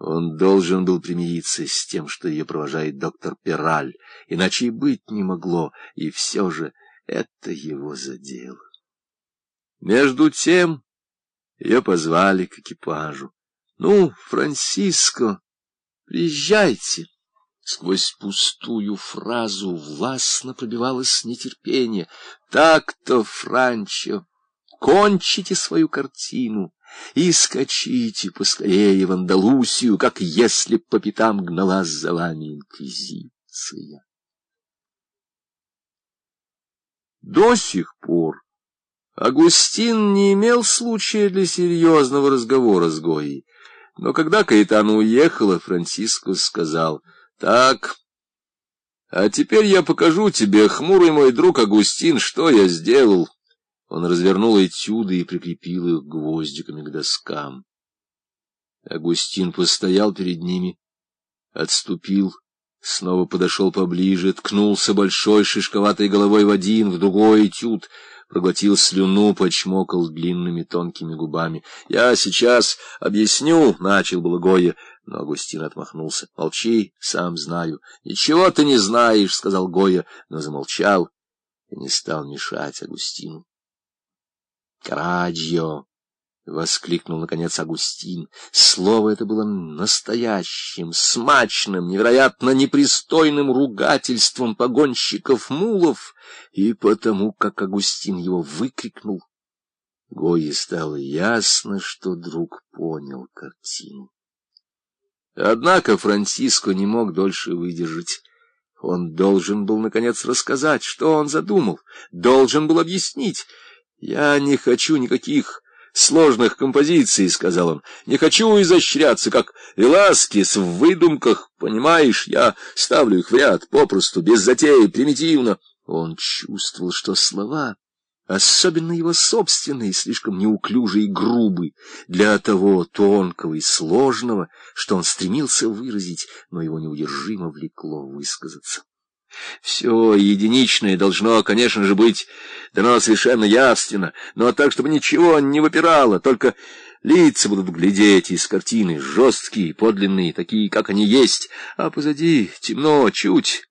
Он должен был примириться с тем, что ее провожает доктор Пираль, иначе и быть не могло, и все же это его задело. Между тем ее позвали к экипажу. — Ну, Франциско, приезжайте. Сквозь пустую фразу властно пробивалось нетерпение. Так-то, Франчо, кончите свою картину и скачите поскорее в Андалусию, как если б по пятам гналась за вами инквизиция. До сих пор Агустин не имел случая для серьезного разговора с Гоей, но когда Каэтана уехала, Франциско сказал, «Так, а теперь я покажу тебе, хмурый мой друг Агустин, что я сделал». Он развернул этюды и прикрепил их гвоздиками к доскам. Агустин постоял перед ними, отступил, снова подошел поближе, ткнулся большой шишковатой головой в один, в другой этюд, проглотил слюну, почмокал длинными тонкими губами. — Я сейчас объясню, — начал было Гоя, но Агустин отмахнулся. — Молчи, сам знаю. — Ничего ты не знаешь, — сказал Гоя, но замолчал и не стал мешать Агустину. «Караджио!» — воскликнул, наконец, Агустин. Слово это было настоящим, смачным, невероятно непристойным ругательством погонщиков мулов, и потому, как Агустин его выкрикнул, Гое стало ясно, что друг понял картину. Однако Франциско не мог дольше выдержать. Он должен был, наконец, рассказать, что он задумал, должен был объяснить — «Я не хочу никаких сложных композиций», — сказал он. «Не хочу изощряться, как Веласкес в выдумках, понимаешь? Я ставлю их в ряд, попросту, без затеи, примитивно». Он чувствовал, что слова, особенно его собственные, слишком неуклюжие и грубы для того тонкого и сложного, что он стремился выразить, но его неудержимо влекло высказаться. Все единичное должно, конечно же, быть дано совершенно явственно, но так, чтобы ничего не выпирало, только лица будут глядеть из картины, жесткие, подлинные, такие, как они есть, а позади темно, чуть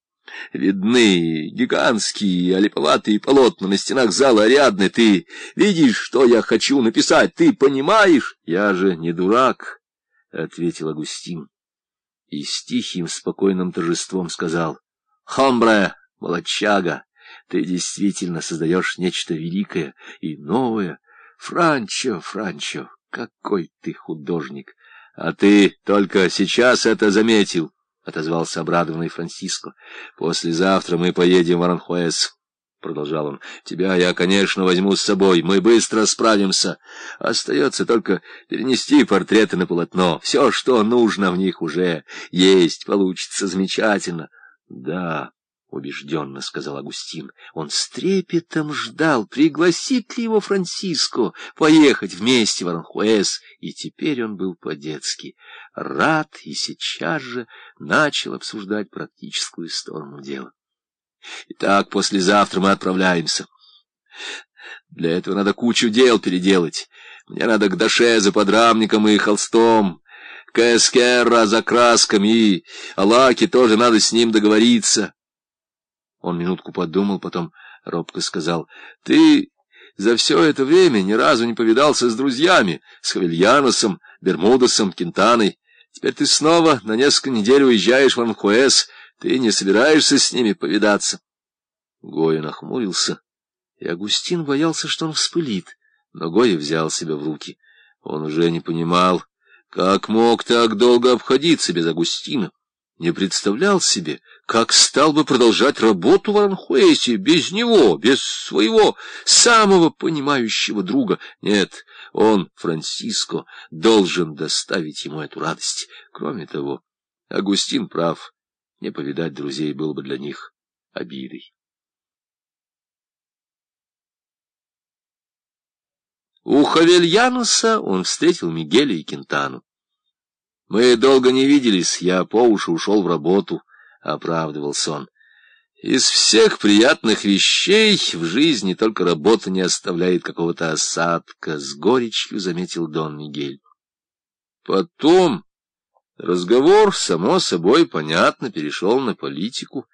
видны гигантские олиповатые полотна на стенах зала Ариадны. Ты видишь, что я хочу написать? Ты понимаешь? Я же не дурак, — ответил Агустин. И с тихим, спокойным торжеством сказал — Хомбре, молодчага, ты действительно создаешь нечто великое и новое. Франчо, Франчо, какой ты художник! А ты только сейчас это заметил, — отозвался обрадованный Франциско. — Послезавтра мы поедем в Аранхуэс. — продолжал он, — тебя я, конечно, возьму с собой, мы быстро справимся. Остается только перенести портреты на полотно. Все, что нужно в них уже есть, получится замечательно. — Да, — убежденно сказал Агустин. Он с трепетом ждал, пригласит ли его Франциско поехать вместе в Аранхуэс, и теперь он был по-детски рад и сейчас же начал обсуждать практическую сторону дела. Итак, послезавтра мы отправляемся. Для этого надо кучу дел переделать. Мне надо к Даше за подрамником и холстом, Каэскера за красками, и Алаки тоже надо с ним договориться. Он минутку подумал, потом робко сказал, — Ты за все это время ни разу не повидался с друзьями, с Хавильяносом, Бермудосом, Кентаной. Теперь ты снова на несколько недель уезжаешь в Анхуэс, ты не собираешься с ними повидаться. Гоя нахмурился, и Агустин боялся, что он вспылит, но Гоя взял себя в руки. Он уже не понимал, как мог так долго обходиться без Агустина? Не представлял себе, как стал бы продолжать работу в Аранхуэсе без него, без своего самого понимающего друга. Нет, он, Франциско, должен доставить ему эту радость. Кроме того, Агустин прав, не повидать друзей было бы для них обидой. У Хавельянуса он встретил Мигеля и Кентану. «Мы долго не виделись, я по уши ушел в работу», — оправдывался он. «Из всех приятных вещей в жизни только работа не оставляет какого-то осадка», — с горечью заметил Дон Мигель. Потом Разговор, само собой, понятно, перешел на политику.